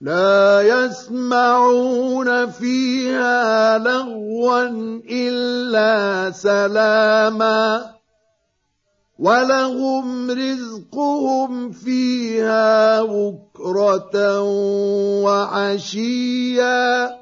لا يسمعون فيها لغوا إلا سلاما ولهم رزقهم فيها بكرة وعشيا